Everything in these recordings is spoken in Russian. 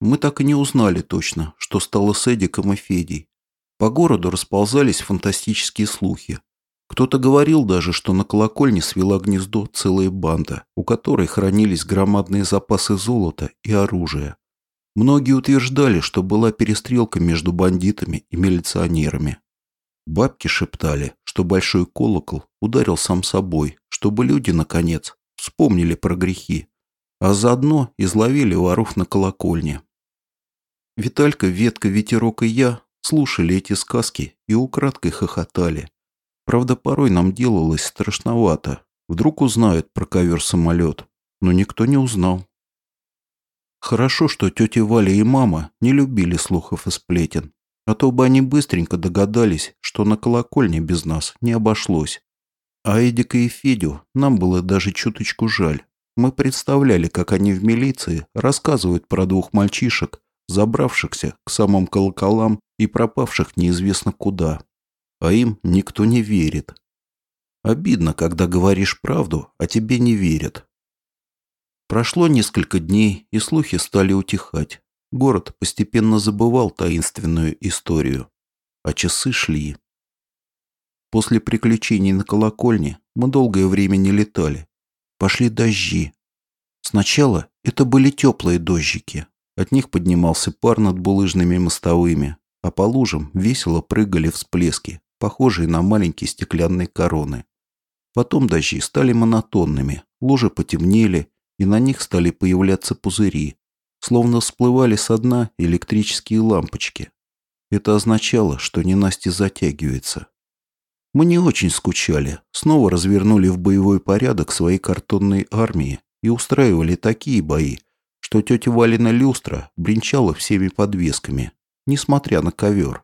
мы так и не узнали точно, что стало с Эдиком и Федей. По городу расползались фантастические слухи. Кто-то говорил даже, что на колокольне свела гнездо целая банда, у которой хранились громадные запасы золота и оружия. Многие утверждали, что была перестрелка между бандитами и милиционерами. Бабки шептали, что большой колокол ударил сам собой, чтобы люди, наконец, вспомнили про грехи, а заодно изловили воров на колокольне. Виталька, Ветка, Ветерок и я слушали эти сказки и украдкой хохотали. Правда, порой нам делалось страшновато. Вдруг узнают про ковер-самолет, но никто не узнал. Хорошо, что тетя Валя и мама не любили слухов и сплетен, а то бы они быстренько догадались, что на колокольне без нас не обошлось. А Эдика и Федю нам было даже чуточку жаль. Мы представляли, как они в милиции рассказывают про двух мальчишек, забравшихся к самым колоколам и пропавших неизвестно куда. А им никто не верит. Обидно, когда говоришь правду, а тебе не верят. Прошло несколько дней, и слухи стали утихать. Город постепенно забывал таинственную историю. А часы шли. После приключений на колокольне мы долгое время не летали. Пошли дожди. Сначала это были теплые дождики. От них поднимался пар над булыжными мостовыми, а по лужам весело прыгали всплески, похожие на маленькие стеклянные короны. Потом дожди стали монотонными, лужи потемнели, и на них стали появляться пузыри, словно всплывали со дна электрические лампочки. Это означало, что ненастье затягивается. Мы не очень скучали, снова развернули в боевой порядок свои картонные армии и устраивали такие бои, что тетя Валина люстра бренчала всеми подвесками, несмотря на ковер.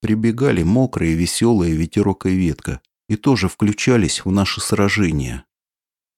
Прибегали мокрые, веселые ветерок и ветка и тоже включались в наши сражения.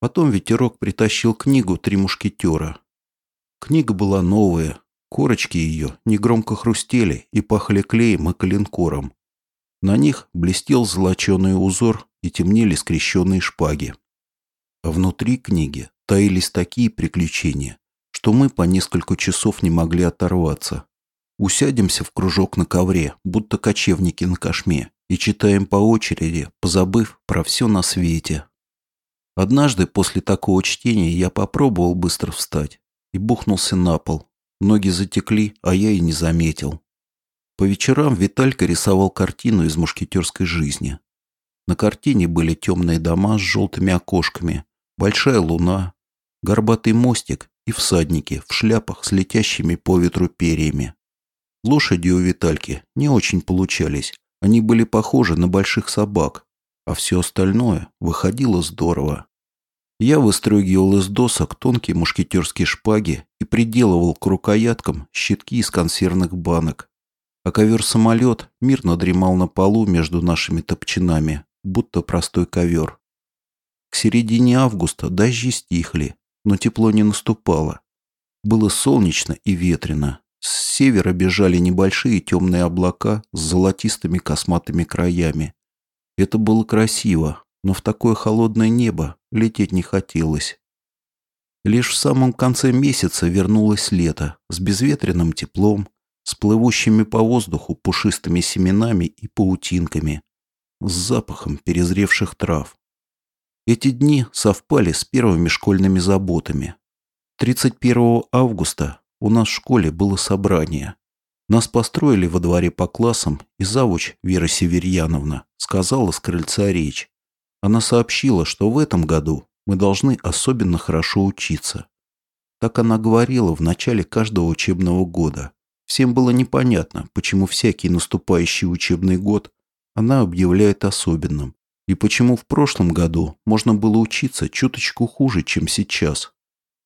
Потом ветерок притащил книгу «Три мушкетера». Книга была новая, корочки ее негромко хрустели и пахли клеем и коленкором. На них блестел золоченый узор и темнели скрещенные шпаги. А внутри книги таились такие приключения, что мы по несколько часов не могли оторваться. Усядемся в кружок на ковре, будто кочевники на кошме, и читаем по очереди, позабыв про все на свете. Однажды после такого чтения я попробовал быстро встать и бухнулся на пол. Ноги затекли, а я и не заметил. По вечерам Виталька рисовал картину из мушкетерской жизни. На картине были темные дома с желтыми окошками, большая луна, горбатый мостик и всадники в шляпах с летящими по ветру перьями. Лошади у Витальки не очень получались, они были похожи на больших собак, а все остальное выходило здорово. Я выстрогивал из досок тонкие мушкетерские шпаги и приделывал к рукояткам щитки из консервных банок. А ковер-самолет мирно дремал на полу между нашими топчинами, будто простой ковер. К середине августа дожди стихли, но тепло не наступало. Было солнечно и ветрено. С севера бежали небольшие темные облака с золотистыми косматыми краями. Это было красиво, но в такое холодное небо лететь не хотелось. Лишь в самом конце месяца вернулось лето с безветренным теплом, с плывущими по воздуху пушистыми семенами и паутинками, с запахом перезревших трав. Эти дни совпали с первыми школьными заботами. 31 августа у нас в школе было собрание. Нас построили во дворе по классам, и завуч Вера Северьяновна сказала с крыльца речь. Она сообщила, что в этом году мы должны особенно хорошо учиться. Так она говорила в начале каждого учебного года. Всем было непонятно, почему всякий наступающий учебный год она объявляет особенным, и почему в прошлом году можно было учиться чуточку хуже, чем сейчас.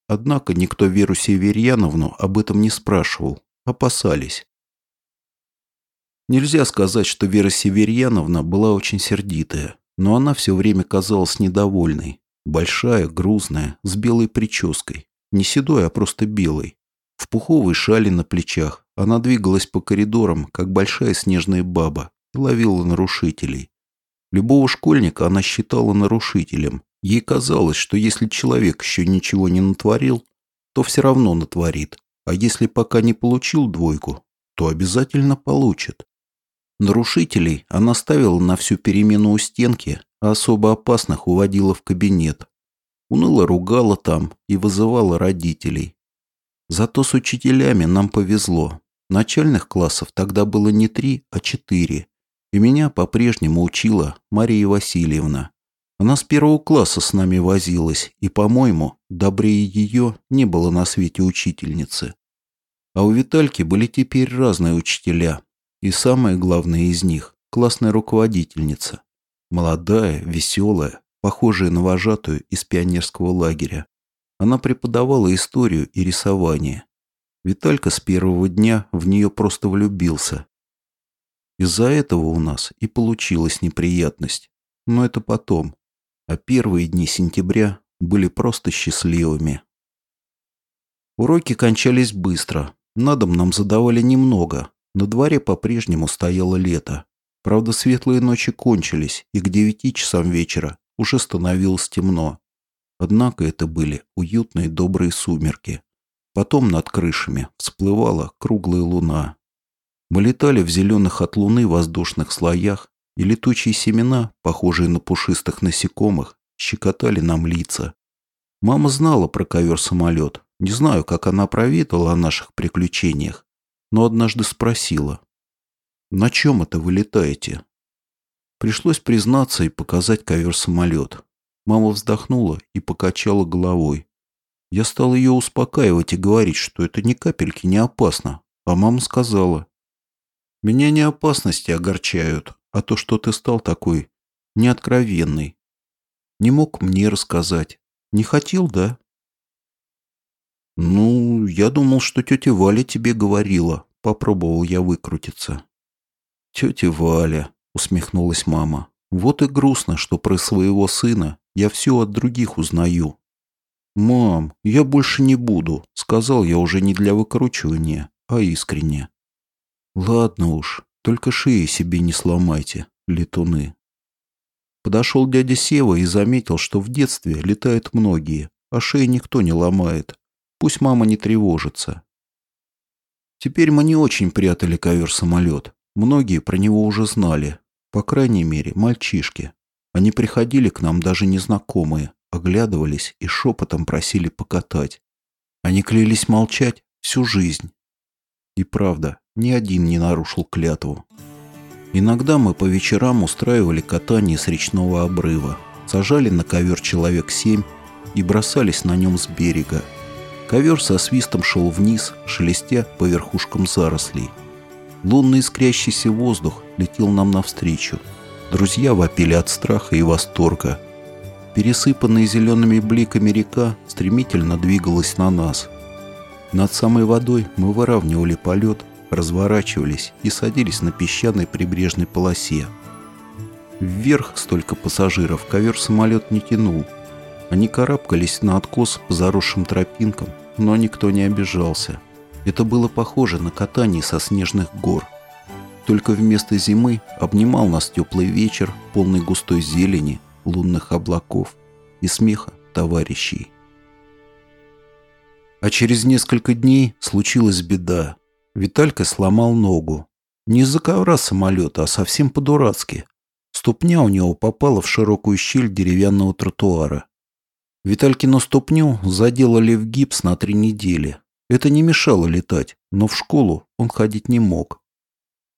Однако никто Веру Северьяновну об этом не спрашивал, опасались. Нельзя сказать, что Вера Северьяновна была очень сердитая но она все время казалась недовольной. Большая, грузная, с белой прической. Не седой, а просто белой. В пуховой шали на плечах. Она двигалась по коридорам, как большая снежная баба, и ловила нарушителей. Любого школьника она считала нарушителем. Ей казалось, что если человек еще ничего не натворил, то все равно натворит. а если пока не получил двойку, то обязательно получит. Нарушителей она ставила на всю перемену у стенки, а особо опасных уводила в кабинет. Уныло ругала там и вызывала родителей. Зато с учителями нам повезло. Начальных классов тогда было не три, а четыре. И меня по-прежнему учила Мария Васильевна. Она с первого класса с нами возилась, и, по-моему, добрее ее не было на свете учительницы. А у Витальки были теперь разные учителя, и самое главное из них – классная руководительница. Молодая, веселая, похожая на вожатую из пионерского лагеря. Она преподавала историю и рисование. Виталька с первого дня в нее просто влюбился. Из-за этого у нас и получилась неприятность. Но это потом. А первые дни сентября были просто счастливыми. Уроки кончались быстро. На дом нам задавали немного, на дворе по-прежнему стояло лето. Правда, светлые ночи кончились, и к девяти часам вечера уже становилось темно. Однако это были уютные добрые сумерки. Потом над крышами всплывала круглая луна. Мы летали в зеленых от луны воздушных слоях, и летучие семена, похожие на пушистых насекомых, щекотали нам лица. Мама знала про ковер-самолет. Не знаю, как она проведала о наших приключениях, но однажды спросила, «На чем это вы летаете?» Пришлось признаться и показать ковер-самолет. Мама вздохнула и покачала головой. Я стал ее успокаивать и говорить, что это ни капельки не опасно. А мама сказала, «Меня не опасности огорчают, а то, что ты стал такой неоткровенный. Не мог мне рассказать. Не хотел, да?» «Ну, я думал, что тетя Валя тебе говорила», — попробовал я выкрутиться. «Тетя Валя», — усмехнулась мама, — «вот и грустно, что про своего сына я все от других узнаю». «Мам, я больше не буду», — сказал я уже не для выкручивания, а искренне. «Ладно уж, только шеи себе не сломайте, летуны». Подошел дядя Сева и заметил, что в детстве летают многие, а шеи никто не ломает. Пусть мама не тревожится. Теперь мы не очень прятали ковер-самолет. Многие про него уже знали. По крайней мере, мальчишки. Они приходили к нам даже незнакомые, оглядывались и шепотом просили покатать. Они клялись молчать всю жизнь. И правда, ни один не нарушил клятву. Иногда мы по вечерам устраивали катание с речного обрыва, сажали на ковер человек семь и бросались на нем с берега, Ковер со свистом шел вниз, шелестя по верхушкам зарослей. Лунный искрящийся воздух летел нам навстречу. Друзья вопили от страха и восторга. Пересыпанная зелеными бликами река стремительно двигалась на нас. Над самой водой мы выравнивали полет, разворачивались и садились на песчаной прибрежной полосе. Вверх столько пассажиров ковер-самолет не тянул. Они карабкались на откос по заросшим тропинкам, но никто не обижался. Это было похоже на катание со снежных гор. Только вместо зимы обнимал нас теплый вечер, полный густой зелени, лунных облаков и смеха товарищей. А через несколько дней случилась беда. Виталька сломал ногу. Не из-за ковра самолета, а совсем по-дурацки. Ступня у него попала в широкую щель деревянного тротуара. Виталькину ступню заделали в гипс на три недели. Это не мешало летать, но в школу он ходить не мог.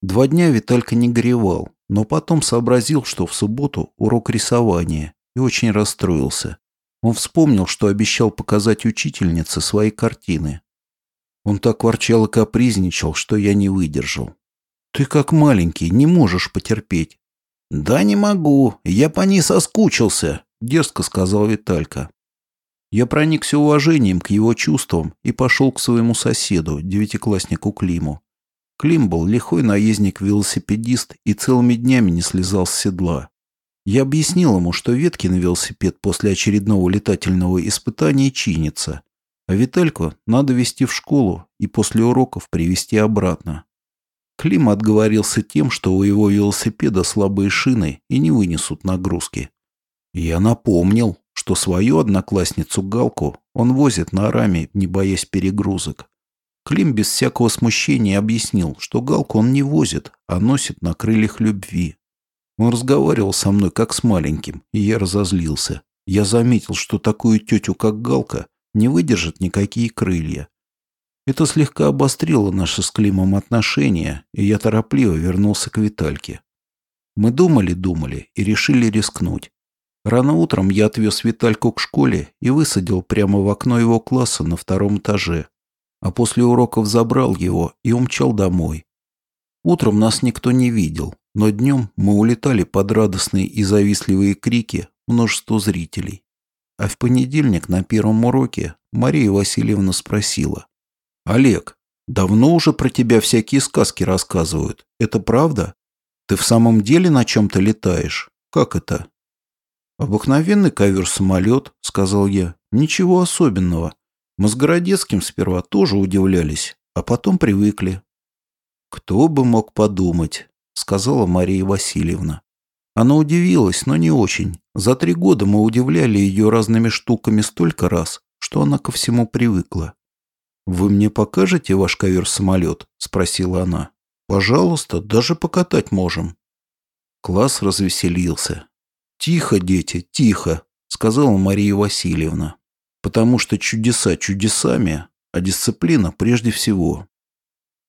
Два дня Виталька не горевал, но потом сообразил, что в субботу урок рисования, и очень расстроился. Он вспомнил, что обещал показать учительнице свои картины. Он так ворчал и капризничал, что я не выдержал. «Ты как маленький, не можешь потерпеть». «Да не могу, я по ней соскучился», — дерзко сказал Виталька. Я проникся уважением к его чувствам и пошел к своему соседу, девятикласснику Климу. Клим был лихой наездник-велосипедист и целыми днями не слезал с седла. Я объяснил ему, что ветки на велосипед после очередного летательного испытания чинятся, а Витальку надо везти в школу и после уроков привезти обратно. Клим отговорился тем, что у его велосипеда слабые шины и не вынесут нагрузки. Я напомнил, что свою одноклассницу Галку он возит на раме, не боясь перегрузок. Клим без всякого смущения объяснил, что галку он не возит, а носит на крыльях любви. Он разговаривал со мной как с маленьким, и я разозлился. Я заметил, что такую тетю, как Галка, не выдержат никакие крылья. Это слегка обострило наши с Климом отношения, и я торопливо вернулся к Витальке. Мы думали-думали и решили рискнуть. Рано утром я отвез Витальку к школе и высадил прямо в окно его класса на втором этаже, а после уроков забрал его и умчал домой. Утром нас никто не видел, но днем мы улетали под радостные и завистливые крики множества зрителей. А в понедельник на первом уроке Мария Васильевна спросила. «Олег, давно уже про тебя всякие сказки рассказывают. Это правда? Ты в самом деле на чем-то летаешь? Как это?» «Обыкновенный ковер-самолет», — сказал я. «Ничего особенного. Мы с Городецким сперва тоже удивлялись, а потом привыкли». «Кто бы мог подумать», — сказала Мария Васильевна. Она удивилась, но не очень. За три года мы удивляли ее разными штуками столько раз, что она ко всему привыкла. «Вы мне покажете ваш ковер-самолет?» – спросила она. «Пожалуйста, даже покатать можем». Класс развеселился. «Тихо, дети, тихо», – сказала Мария Васильевна. «Потому что чудеса чудесами, а дисциплина прежде всего.